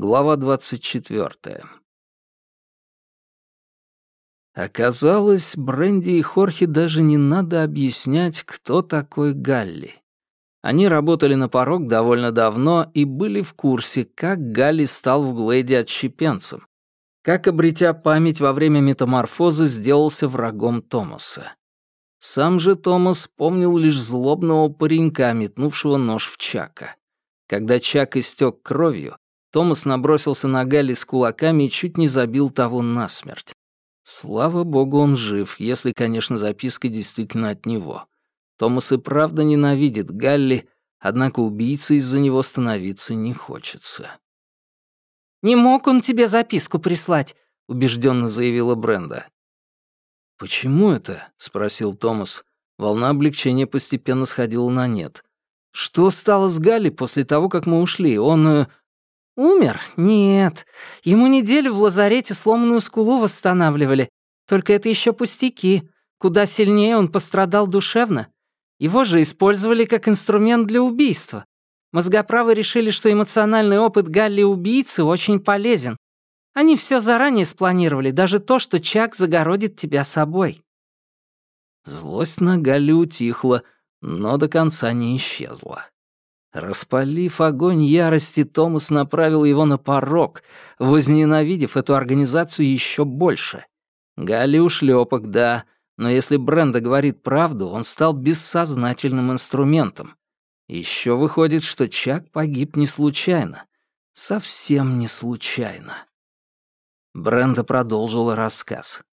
Глава 24. Оказалось, Бренди и Хорхе даже не надо объяснять, кто такой Галли. Они работали на порог довольно давно и были в курсе, как Галли стал в Глэйде отщепенцем, как, обретя память во время метаморфозы, сделался врагом Томаса. Сам же Томас помнил лишь злобного паренька, метнувшего нож в Чака. Когда Чак истек кровью, Томас набросился на Галли с кулаками и чуть не забил того насмерть. Слава богу, он жив, если, конечно, записка действительно от него. Томас и правда ненавидит Галли, однако убийцей из-за него становиться не хочется. «Не мог он тебе записку прислать», — убежденно заявила Бренда. «Почему это?» — спросил Томас. Волна облегчения постепенно сходила на нет. «Что стало с Галли после того, как мы ушли? Он...» «Умер? Нет. Ему неделю в лазарете сломанную скулу восстанавливали. Только это еще пустяки. Куда сильнее он пострадал душевно. Его же использовали как инструмент для убийства. Мозгоправы решили, что эмоциональный опыт Галли-убийцы очень полезен. Они все заранее спланировали, даже то, что Чак загородит тебя собой». Злость на Галли утихла, но до конца не исчезла. Распалив огонь ярости, Томас направил его на порог, возненавидев эту организацию еще больше. Галли ушлепок, да, но если Бренда говорит правду, он стал бессознательным инструментом. Еще выходит, что Чак погиб не случайно. Совсем не случайно. Бренда продолжила рассказ.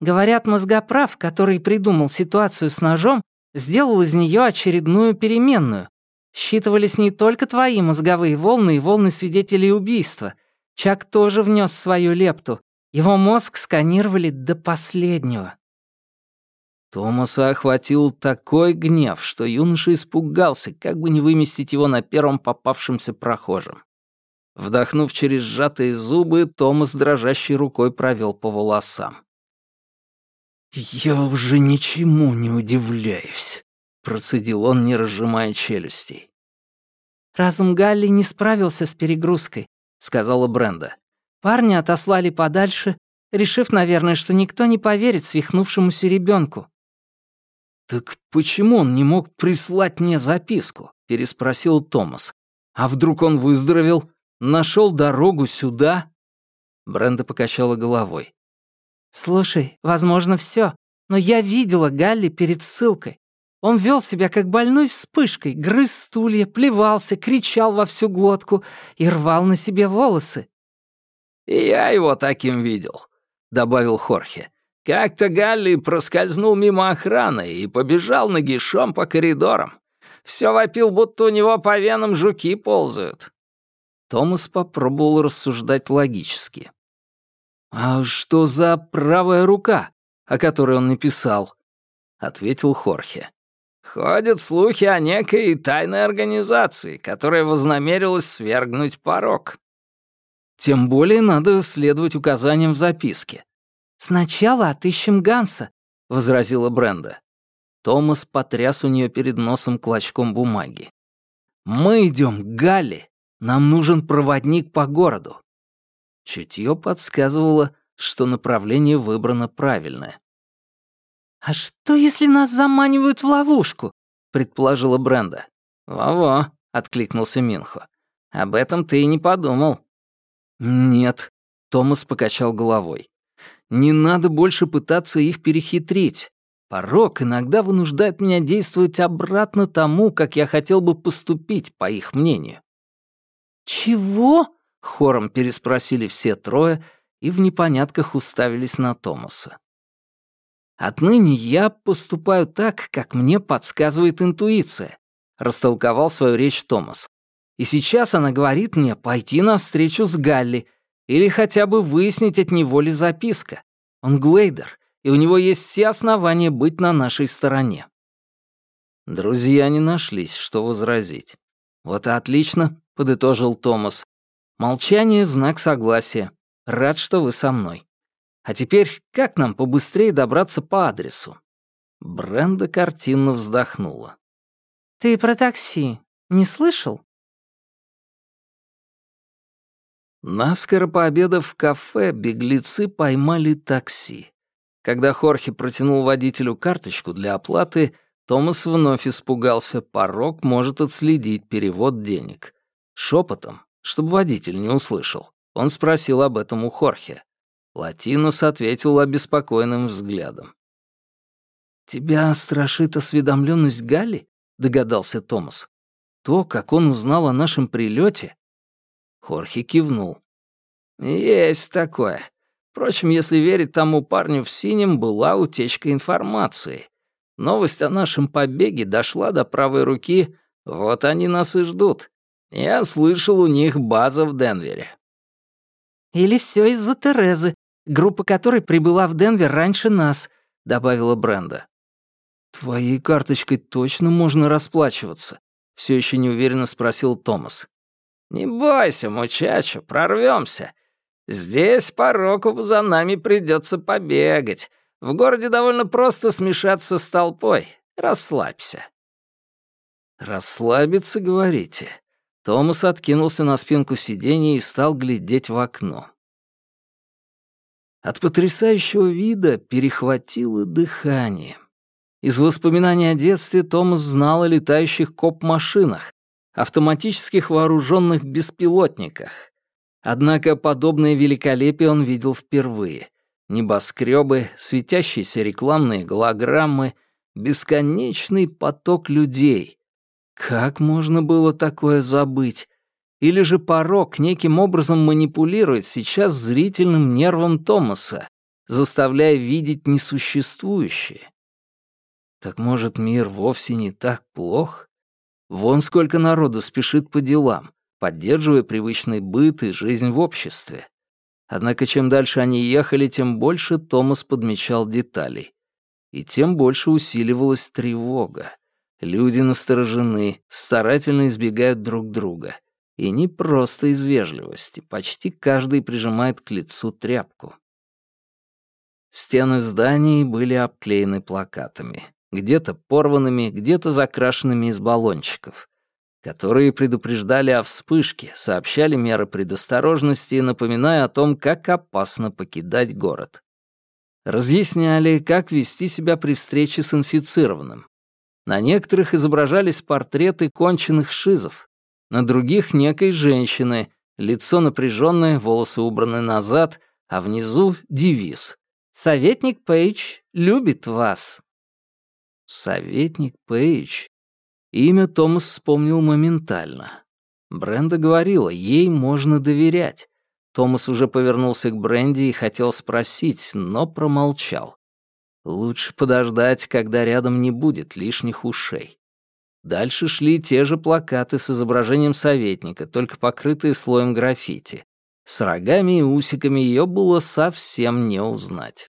Говорят, мозгоправ, который придумал ситуацию с ножом, сделал из нее очередную переменную. Считывались не только твои мозговые волны и волны свидетелей убийства. Чак тоже внес свою лепту. Его мозг сканировали до последнего. Томаса охватил такой гнев, что юноша испугался, как бы не выместить его на первом попавшемся прохожем. Вдохнув через сжатые зубы, Томас дрожащей рукой провел по волосам. «Я уже ничему не удивляюсь», — процедил он, не разжимая челюстей. «Разум Галли не справился с перегрузкой», — сказала Бренда. «Парня отослали подальше, решив, наверное, что никто не поверит свихнувшемуся ребенку. «Так почему он не мог прислать мне записку?» — переспросил Томас. «А вдруг он выздоровел? Нашел дорогу сюда?» Бренда покачала головой. «Слушай, возможно, все, но я видела Галли перед ссылкой. Он вел себя как больной вспышкой, грыз стулья, плевался, кричал во всю глотку и рвал на себе волосы. «И я его таким видел», — добавил Хорхе. «Как-то Галли проскользнул мимо охраны и побежал нагишом по коридорам. Все вопил, будто у него по венам жуки ползают. Томас попробовал рассуждать логически. «А что за правая рука, о которой он написал?» — ответил Хорхе. «Ходят слухи о некой тайной организации, которая вознамерилась свергнуть порог». «Тем более надо следовать указаниям в записке». «Сначала отыщем Ганса», — возразила Бренда. Томас потряс у нее перед носом клочком бумаги. «Мы идем к Галли. Нам нужен проводник по городу». Чутье подсказывало, что направление выбрано правильное. «А что, если нас заманивают в ловушку?» — предположила Бренда. «Во-во», — откликнулся Минхо. «Об этом ты и не подумал». «Нет», — Томас покачал головой. «Не надо больше пытаться их перехитрить. Порог иногда вынуждает меня действовать обратно тому, как я хотел бы поступить, по их мнению. «Чего?» — хором переспросили все трое и в непонятках уставились на Томаса. «Отныне я поступаю так, как мне подсказывает интуиция», — растолковал свою речь Томас. «И сейчас она говорит мне пойти на встречу с Галли или хотя бы выяснить от него ли записка. Он глейдер, и у него есть все основания быть на нашей стороне». Друзья не нашлись, что возразить. «Вот и отлично», — подытожил Томас. «Молчание — знак согласия. Рад, что вы со мной. А теперь как нам побыстрее добраться по адресу?» Бренда картинно вздохнула. «Ты про такси не слышал?» Наскоро пообедав в кафе, беглецы поймали такси. Когда Хорхе протянул водителю карточку для оплаты, Томас вновь испугался, порог может отследить перевод денег. Шепотом, чтобы водитель не услышал, он спросил об этом у Хорхе. Латинус ответил обеспокоенным взглядом. «Тебя страшит осведомленность Галли?» — догадался Томас. «То, как он узнал о нашем прилете?» Хорхе кивнул. «Есть такое. Впрочем, если верить тому парню в синем, была утечка информации. Новость о нашем побеге дошла до правой руки, вот они нас и ждут. Я слышал, у них база в Денвере». «Или все из-за Терезы, группа которой прибыла в Денвер раньше нас», — добавила Бренда. «Твоей карточкой точно можно расплачиваться?» — все еще неуверенно спросил Томас. «Не бойся, мучачо, прорвемся. Здесь по року за нами придется побегать. В городе довольно просто смешаться с толпой. Расслабься». «Расслабиться, говорите?» Томас откинулся на спинку сиденья и стал глядеть в окно. От потрясающего вида перехватило дыхание. Из воспоминаний о детстве Томас знал о летающих коп-машинах, автоматических вооруженных беспилотниках. Однако подобное великолепие он видел впервые. Небоскребы, светящиеся рекламные голограммы, бесконечный поток людей. Как можно было такое забыть? Или же порог неким образом манипулирует сейчас зрительным нервом Томаса, заставляя видеть несуществующее? Так может, мир вовсе не так плох? Вон сколько народу спешит по делам, поддерживая привычный быт и жизнь в обществе. Однако чем дальше они ехали, тем больше Томас подмечал деталей. И тем больше усиливалась тревога. Люди насторожены, старательно избегают друг друга. И не просто из вежливости, почти каждый прижимает к лицу тряпку. Стены зданий были обклеены плакатами где-то порванными, где-то закрашенными из баллончиков, которые предупреждали о вспышке, сообщали меры предосторожности, напоминая о том, как опасно покидать город. Разъясняли, как вести себя при встрече с инфицированным. На некоторых изображались портреты конченых шизов, на других — некой женщины, лицо напряженное, волосы убраны назад, а внизу — девиз. «Советник Пейдж любит вас». Советник Пейдж. Имя Томас вспомнил моментально. Бренда говорила, ей можно доверять. Томас уже повернулся к Бренди и хотел спросить, но промолчал. Лучше подождать, когда рядом не будет лишних ушей. Дальше шли те же плакаты с изображением советника, только покрытые слоем граффити. С рогами и усиками ее было совсем не узнать.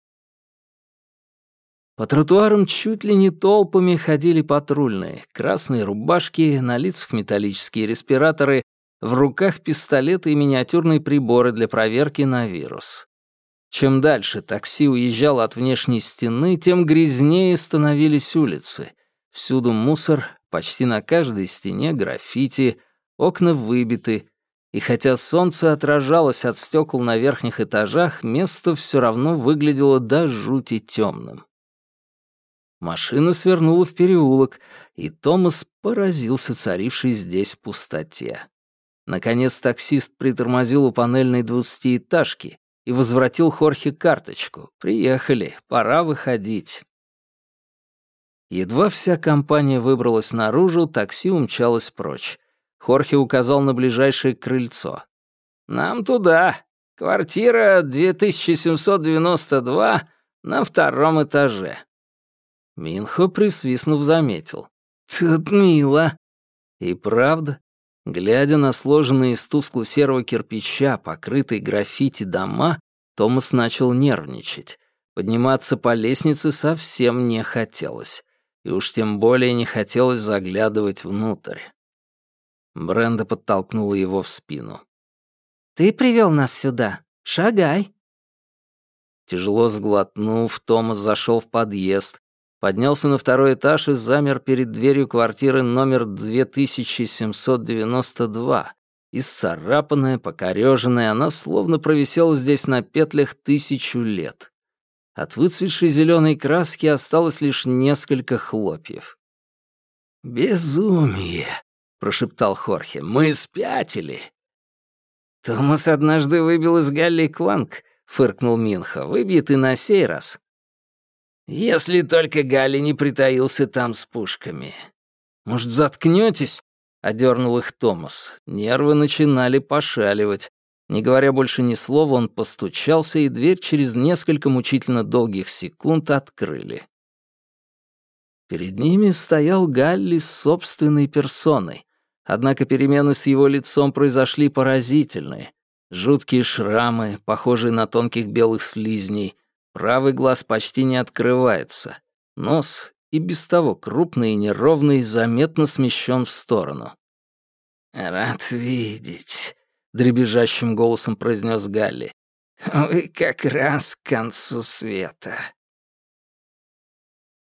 По тротуарам чуть ли не толпами ходили патрульные, красные рубашки, на лицах металлические респираторы, в руках пистолеты и миниатюрные приборы для проверки на вирус. Чем дальше такси уезжало от внешней стены, тем грязнее становились улицы. Всюду мусор, почти на каждой стене граффити, окна выбиты, и хотя солнце отражалось от стекол на верхних этажах, место все равно выглядело до жути темным. Машина свернула в переулок, и Томас поразился царившей здесь пустоте. Наконец таксист притормозил у панельной двадцатиэтажки и возвратил Хорхе карточку. «Приехали, пора выходить». Едва вся компания выбралась наружу, такси умчалось прочь. Хорхе указал на ближайшее крыльцо. «Нам туда. Квартира 2792 на втором этаже. Минхо, присвистнув, заметил. «Тут мило». И правда, глядя на сложенные из тускло-серого кирпича, покрытые граффити дома, Томас начал нервничать. Подниматься по лестнице совсем не хотелось. И уж тем более не хотелось заглядывать внутрь. Бренда подтолкнула его в спину. «Ты привел нас сюда. Шагай». Тяжело сглотнув, Томас зашел в подъезд, поднялся на второй этаж и замер перед дверью квартиры номер 2792, Исцарапанная, покорёженная, она словно провисела здесь на петлях тысячу лет. От выцветшей зеленой краски осталось лишь несколько хлопьев. «Безумие!» — прошептал Хорхе. «Мы спятили!» «Томас однажды выбил из Галли кланг», — фыркнул Минха. «Выбьет и на сей раз». «Если только Галли не притаился там с пушками». «Может, заткнётесь?» — одернул их Томас. Нервы начинали пошаливать. Не говоря больше ни слова, он постучался, и дверь через несколько мучительно долгих секунд открыли. Перед ними стоял Галли с собственной персоной. Однако перемены с его лицом произошли поразительные. Жуткие шрамы, похожие на тонких белых слизней, правый глаз почти не открывается, нос, и без того крупный и неровный, заметно смещен в сторону. «Рад видеть», — дребезжащим голосом произнес Галли. «Вы как раз к концу света».